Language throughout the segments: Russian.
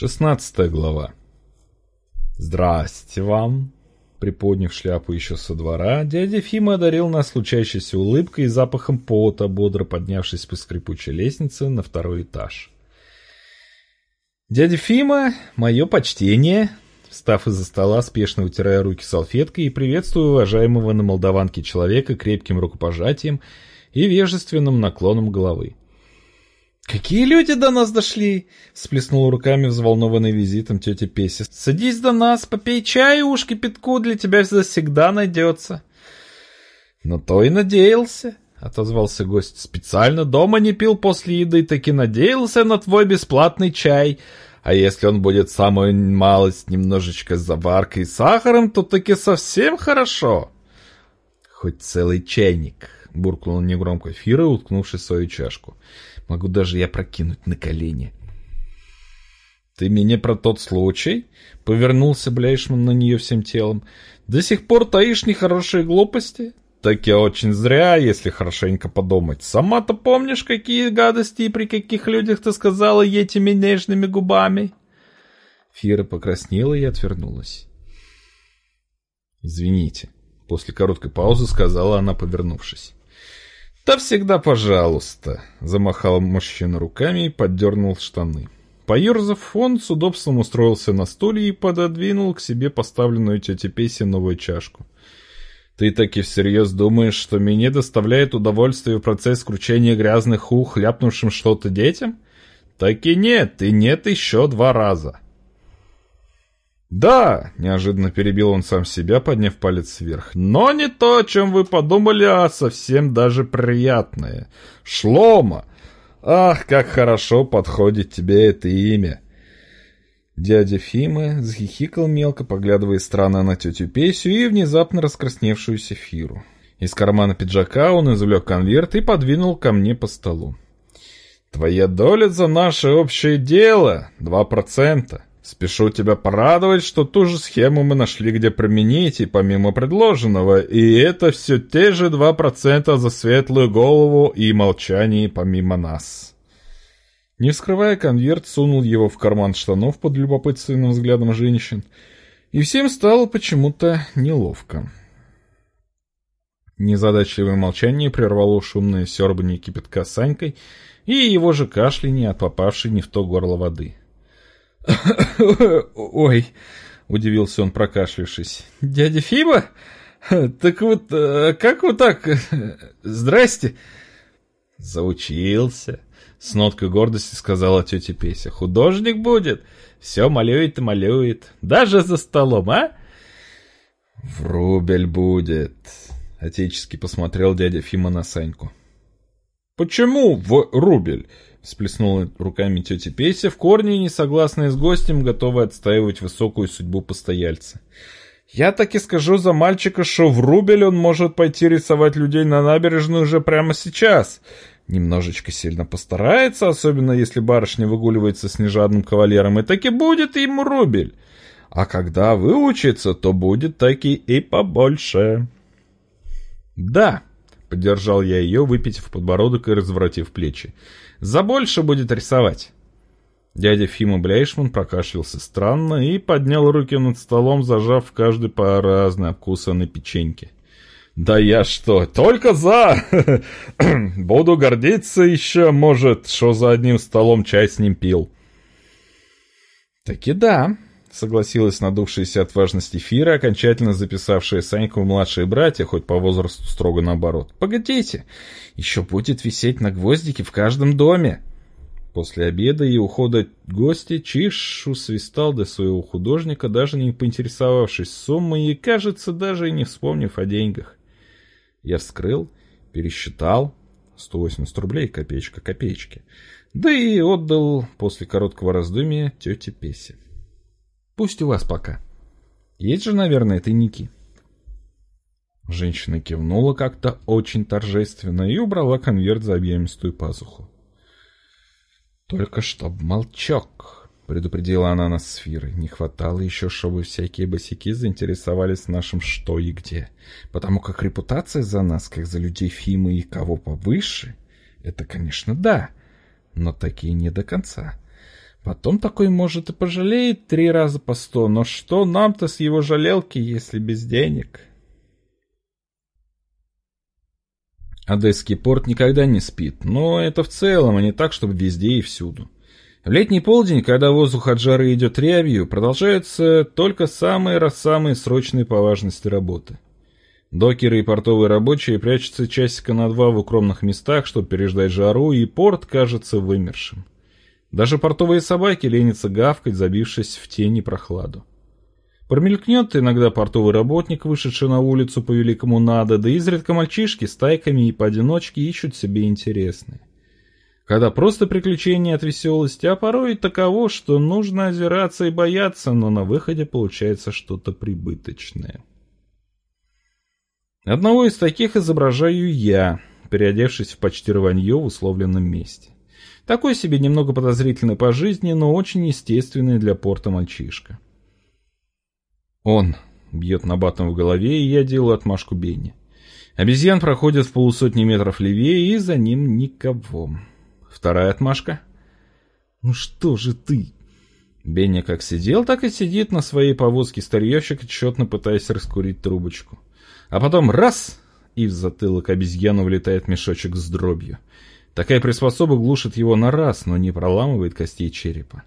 Шестнадцатая глава. «Здрасте вам!» Приподняв шляпу еще со двора, дядя Фима одарил нас случающейся улыбкой и запахом пота, бодро поднявшись по скрипучей лестнице на второй этаж. «Дядя Фима, мое почтение!» Встав из-за стола, спешно вытирая руки салфеткой и приветствую уважаемого на молдаванке человека крепким рукопожатием и вежественным наклоном головы. «Какие люди до нас дошли?» — сплеснула руками взволнованный визитом тетя Песя. «Садись до нас, попей чаю, уж кипятку для тебя завсегда найдется». «На то и надеялся», — отозвался гость. «Специально дома не пил после еды, таки надеялся на твой бесплатный чай. А если он будет самую малость немножечко с заваркой и сахаром, то таки совсем хорошо». «Хоть целый чайник», — буркнула негромко Фира, уткнувшись в свою чашку. Могу даже я прокинуть на колени. «Ты меня про тот случай?» — повернулся Бляйшман на нее всем телом. «До сих пор таишь нехорошие глупости?» «Так я очень зря, если хорошенько подумать. Сама-то помнишь, какие гадости и при каких людях ты сказала этими нежными губами?» Фира покраснела и отвернулась. «Извините», — после короткой паузы сказала она, повернувшись. «Да всегда пожалуйста», — замахал мужчина руками и поддернул штаны. Поерзав, он с удобством устроился на стуле и пододвинул к себе поставленную тете Песе новую чашку. «Ты таки всерьез думаешь, что мне доставляет удовольствие процесс кручения грязных ух, ляпнувшим что-то детям? Так и нет, и нет еще два раза». «Да!» — неожиданно перебил он сам себя, подняв палец вверх. «Но не то, о чем вы подумали, а совсем даже приятное. Шлома! Ах, как хорошо подходит тебе это имя!» Дядя Фима захихикал мелко, поглядывая странно на тетю Песю и внезапно раскрасневшуюся Фиру. Из кармана пиджака он извлек конверт и подвинул ко мне по столу. «Твоя доля за наше общее дело — два процента. Спешу тебя порадовать, что ту же схему мы нашли где применить, и помимо предложенного, и это все те же 2% за светлую голову и молчание помимо нас. Не вскрывая конверт, сунул его в карман штанов под любопытственным взглядом женщин, и всем стало почему-то неловко. Незадачливое молчание прервало шумное сербание кипятка Санькой и его же кашляние от попавшей не в то горло воды. «Ой!» — удивился он, прокашлившись. «Дядя Фима? Так вот, э, как вот так? Здрасте!» «Заучился!» — с ноткой гордости сказала тетя Песя. «Художник будет! Все малюет и малюет. Даже за столом, а?» «В рубль будет!» — отечески посмотрел дядя Фима на Саньку. «Почему в рубль?» Сплеснула руками тетя Песя, в корне не согласная с гостем, готовая отстаивать высокую судьбу постояльца. «Я так и скажу за мальчика, что в рубль он может пойти рисовать людей на набережную уже прямо сейчас. Немножечко сильно постарается, особенно если барышня выгуливается с нежадным кавалером, и так и будет ему рубль. А когда выучится, то будет таки и побольше». «Да», — поддержал я ее, выпитив подбородок и разворотив плечи. За больше будет рисовать. Дядя Фима Бляйшман прокашлялся странно и поднял руки над столом, зажав в каждой по разной обкусанной печеньке. «Да я что, только за! Буду гордиться еще, может, что за одним столом чай с ним пил». «Таки да», — согласилась надувшаяся от важности Фира, окончательно записавшая Саньку в младшие братья, хоть по возрасту строго наоборот. «Погодите, еще будет висеть на гвоздике в каждом доме!» После обеда и ухода гостя Чиш усвистал до своего художника, даже не поинтересовавшись суммой и, кажется, даже и не вспомнив о деньгах. Я вскрыл, пересчитал. 180 рублей, копеечка копеечки. Да и отдал после короткого раздумья тете Песе. Пусть у вас пока. Есть же, наверное, тайники. Женщина кивнула как-то очень торжественно и убрала конверт за объемистую пазуху. «Только чтоб молчок!» — предупредила она нас с Фирой. «Не хватало еще, чтобы всякие босики заинтересовались нашим что и где. Потому как репутация за нас, как за людей Фимы и кого повыше, это, конечно, да, но такие не до конца. Потом такой, может, и пожалеет три раза по сто, но что нам-то с его жалелки, если без денег? Одесский порт никогда не спит, но это в целом, а не так, чтобы везде и всюду. В летний полдень, когда воздух от жары идет рябью, продолжаются только самые-самые срочные по важности работы. Докеры и портовые рабочие прячутся часика на два в укромных местах, чтобы переждать жару, и порт кажется вымершим. Даже портовые собаки ленятся гавкать, забившись в тени прохладу. Промелькнет иногда портовый работник, вышедший на улицу по великому надо, да изредка мальчишки с тайками и поодиночке ищут себе интересные. Когда просто приключения от веселости, а порой и таково, что нужно озираться и бояться, но на выходе получается что-то прибыточное. Одного из таких изображаю я, переодевшись в почти рванье в условленном месте. Такой себе немного подозрительный по жизни, но очень естественный для порта мальчишка. Он бьет набатом в голове, и я делаю отмашку Бенни. Обезьян проходит в полусотни метров левее, и за ним никого. Вторая отмашка. «Ну что же ты?» Бенни как сидел, так и сидит на своей повозке старьевщик, тщетно пытаясь раскурить трубочку. А потом раз — и в затылок обезьяну влетает мешочек с дробью. Такая приспособа глушит его на раз, но не проламывает костей черепа.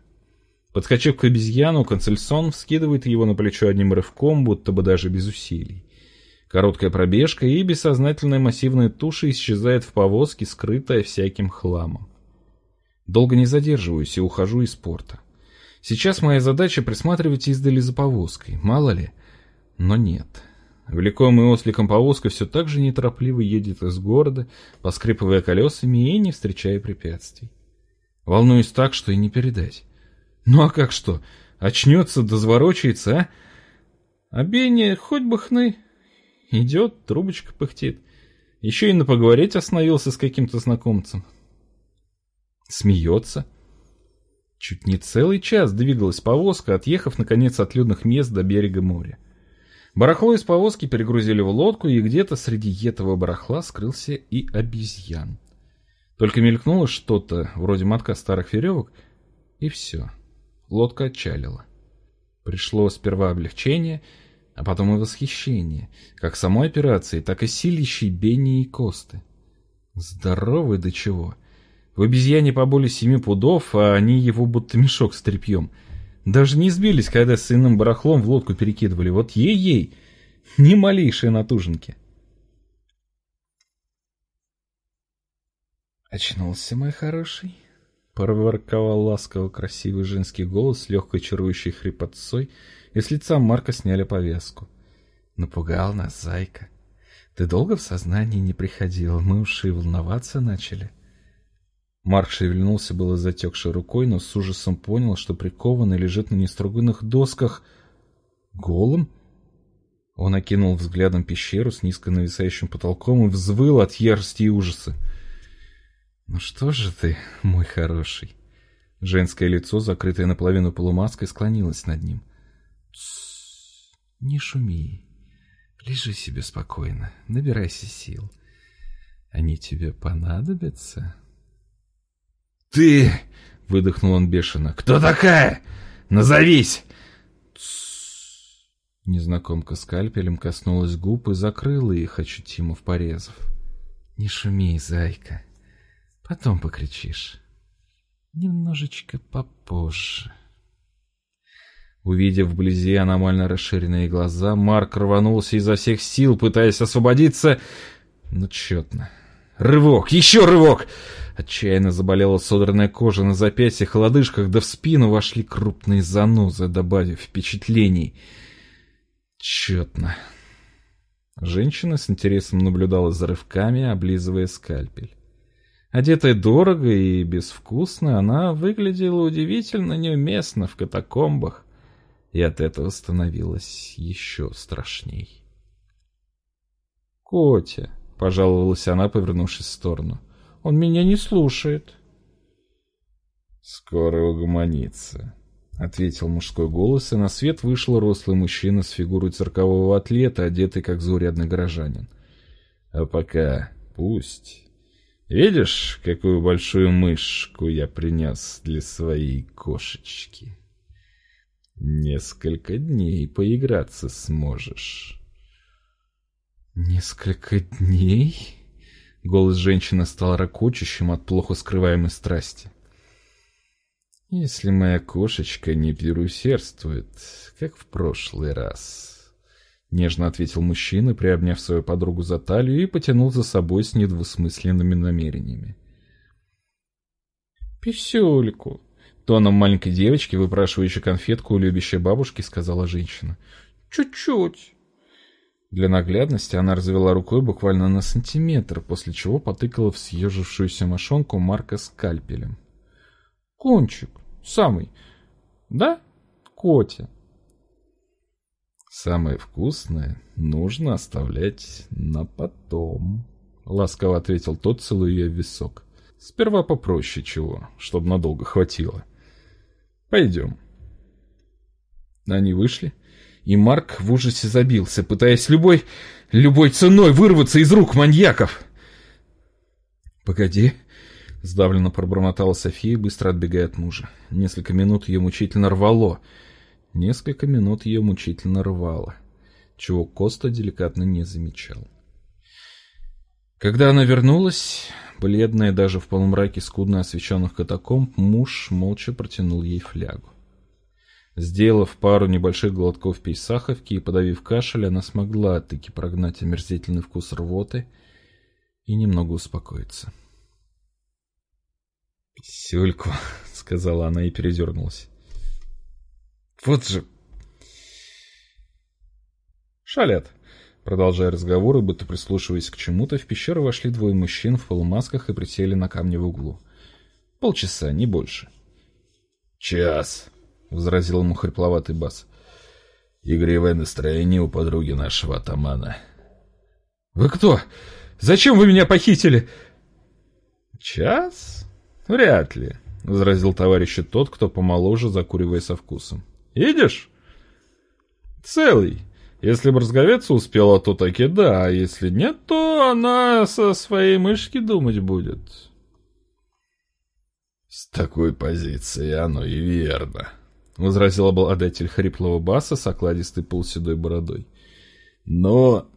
Подскочив к обезьяну, Концельсон вскидывает его на плечо одним рывком, будто бы даже без усилий. Короткая пробежка, и бессознательная массивная туша исчезает в повозке, скрытая всяким хламом. Долго не задерживаюсь и ухожу из порта. Сейчас моя задача присматривать издали за повозкой, мало ли. Но нет. Влекомый осликом повозка все так же неторопливо едет из города, поскрипывая колесами и не встречая препятствий. Волнуюсь так, что и не передать. Ну а как что? Очнется, дозворочается, а? А Бенни хоть бы хны. Идет, трубочка пыхтит. Еще и на поговорить остановился с каким-то знакомцем. Смеется. Чуть не целый час двигалась повозка, отъехав, наконец, от людных мест до берега моря. Барахло из повозки перегрузили в лодку, и где-то среди этого барахла скрылся и обезьян. Только мелькнуло что-то, вроде мотка старых веревок, и все. Лодка отчалила. Пришло сперва облегчение, а потом и восхищение, как самой операции, так и силищей Бенни и Косты. Здоровый до чего. В обезьяне по более семи пудов, а они его будто мешок с тряпьем — даже не сбились, когда с иным барахлом в лодку перекидывали. Вот ей-ей, ни малейшие натужинки. «Очнулся, мой хороший?» — проворковал ласково красивый женский голос с легкой чарующей хрипотцой, и с лица Марка сняли повязку. «Напугал нас, зайка. Ты долго в сознание не приходил, мы уж и волноваться начали». Марк шевельнулся было затекшей рукой, но с ужасом понял, что прикованный лежит на неструганных досках. Голым? Он окинул взглядом пещеру с низко нависающим потолком и взвыл от ярости и ужаса. «Ну что же ты, мой хороший?» Женское лицо, закрытое наполовину полумаской, склонилось над ним. «Тссс, не шуми. Лежи себе спокойно, набирайся сил. Они тебе понадобятся?» «Ты...» — выдохнул он бешено. «Кто такая? Назовись!» Незнакомка скальпелем коснулась губ и закрыла их, ощутимо в порезов. «Не шуми, зайка. Потом покричишь. Немножечко попозже». Увидев вблизи аномально расширенные глаза, Марк рванулся изо всех сил, пытаясь освободиться, но тщетно. «Рывок! Еще рывок!» Отчаянно заболела содранная кожа на запястьях и лодыжках, да в спину вошли крупные занозы, добавив впечатлений. Четно. Женщина с интересом наблюдала за рывками, облизывая скальпель. Одетая дорого и безвкусно, она выглядела удивительно неуместно в катакомбах, и от этого становилось еще страшней. «Котя», — пожаловалась она, повернувшись в сторону, — он меня не слушает. Скоро угомонится, ответил мужской голос, и на свет вышел рослый мужчина с фигурой циркового атлета, одетый как заурядный горожанин. А пока пусть. Видишь, какую большую мышку я принес для своей кошечки? Несколько дней поиграться сможешь. Несколько дней? Голос женщины стал ракочущим от плохо скрываемой страсти. Если моя кошечка не переусердствует, как в прошлый раз. Нежно ответил мужчина, приобняв свою подругу за талию и потянул за собой с недвусмысленными намерениями. «Писюльку!» Тоном маленькой девочки, выпрашивающей конфетку у любящей бабушки, сказала женщина. «Чуть-чуть!» Для наглядности она развела рукой буквально на сантиметр, после чего потыкала в съежившуюся мошонку Марка скальпелем. «Кончик, самый, да, Котя?» «Самое вкусное нужно оставлять на потом», — ласково ответил тот, целуя ее в висок. «Сперва попроще чего, чтобы надолго хватило. Пойдем». Они вышли, и Марк в ужасе забился, пытаясь любой, любой ценой вырваться из рук маньяков. «Погоди», — сдавленно пробормотала София, быстро отбегая от мужа. Несколько минут ее мучительно рвало. Несколько минут ее мучительно рвало, чего Коста деликатно не замечал. Когда она вернулась, бледная даже в полумраке скудно освещенных катакомб, муж молча протянул ей флягу. Сделав пару небольших глотков пейсаховки и подавив кашель, она смогла таки прогнать омерзительный вкус рвоты и немного успокоиться. «Сюльку», — сказала она и передернулась. «Вот же...» «Шалят», Продолжая разговор и будто прислушиваясь к чему-то, в пещеру вошли двое мужчин в полумасках и присели на камне в углу. Полчаса, не больше. «Час», — возразил ему хрипловатый бас. «Игривое настроение у подруги нашего атамана». «Вы кто? Зачем вы меня похитили?» «Час? Вряд ли», — возразил товарищ тот, кто помоложе, закуривая со вкусом. «Идешь?» «Целый. Если бы разговеться успела, то таки да, а если нет, то она со своей мышки думать будет». «С такой позиции оно и верно», — возразил обладатель хриплого баса с окладистой полуседой бородой. «Но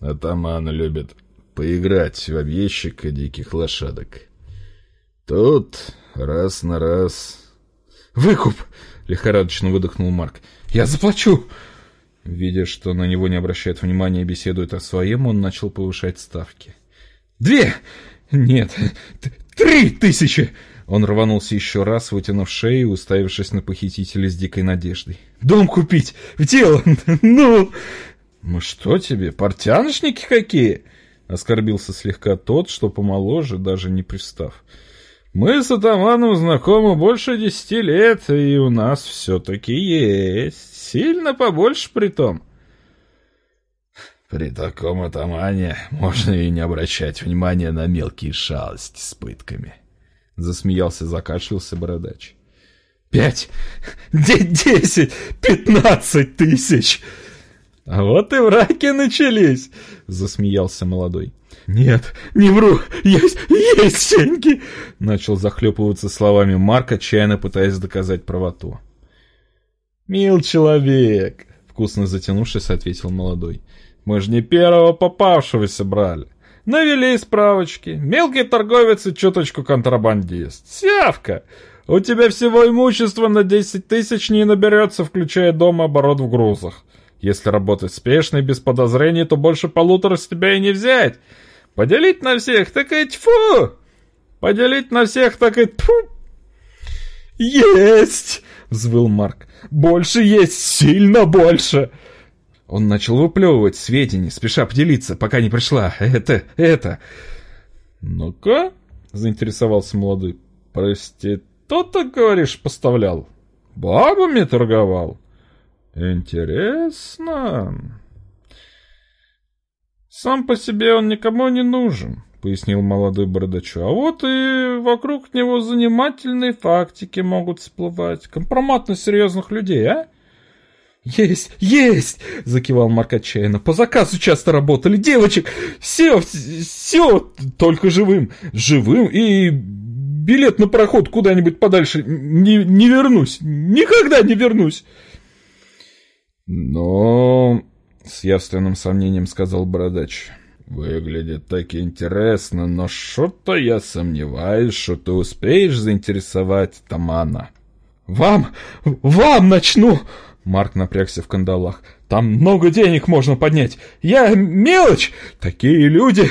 атаман любит поиграть в объездчика диких лошадок. Тут раз на раз...» «Выкуп!» — лихорадочно выдохнул Марк. «Я заплачу!» Видя, что на него не обращают внимания и беседуют о своем, он начал повышать ставки. «Две! Нет, три тысячи!» Он рванулся еще раз, вытянув шею и уставившись на похитителя с дикой надеждой. «Дом купить! В дело! Ну!» «Мы что тебе, портяночники какие?» Оскорбился слегка тот, что помоложе, даже не пристав. «Мы с атаманом знакомы больше десяти лет, и у нас все-таки есть. Сильно побольше при том». «При таком атамане можно и не обращать внимания на мелкие шалости с пытками», Засмеялся, закашлялся бородач. «Пять! Десять! Пятнадцать тысяч!» «А вот и враки начались!» — засмеялся молодой. «Нет, не вру! Есть, есть деньги!» — начал захлепываться словами Марк, отчаянно пытаясь доказать правоту. «Мил человек!» — вкусно затянувшись, ответил молодой. «Мы же не первого попавшегося брали. Навели справочки. Мелкий торговец и чуточку контрабандист. Сявка! У тебя всего имущества на 10 тысяч не наберется, включая дом оборот в грузах. Если работать спешно и без подозрений, то больше полутора с тебя и не взять. Поделить на всех, так и тьфу! Поделить на всех, так и тьфу! «Есть!» — взвыл Марк. «Больше есть, сильно больше!» Он начал выплевывать сведения, спеша поделиться, пока не пришла. Это, это... «Ну-ка?» — заинтересовался молодой. «Прости, то-то, говоришь, поставлял? Бабами торговал?» «Интересно...» «Сам по себе он никому не нужен», — пояснил молодой бородачу. «А вот и вокруг него занимательные фактики могут всплывать. Компромат на серьезных людей, а?» «Есть, есть!» — закивал Марк отчаянно. «По заказу часто работали, девочек! Все, все, только живым! Живым и билет на проход куда-нибудь подальше не, не вернусь! Никогда не вернусь!» «Но...» — с явственным сомнением сказал Бородач. «Выглядит так интересно, но что-то я сомневаюсь, что ты успеешь заинтересовать Тамана». «Вам, вам начну!» Марк напрягся в кандалах. «Там много денег можно поднять! Я мелочь! Такие люди!»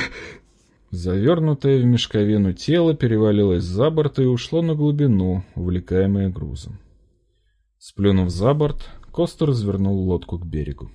Завернутое в мешковину тело перевалилось за борт и ушло на глубину, увлекаемое грузом. Сплюнув за борт, Коста развернул лодку к берегу.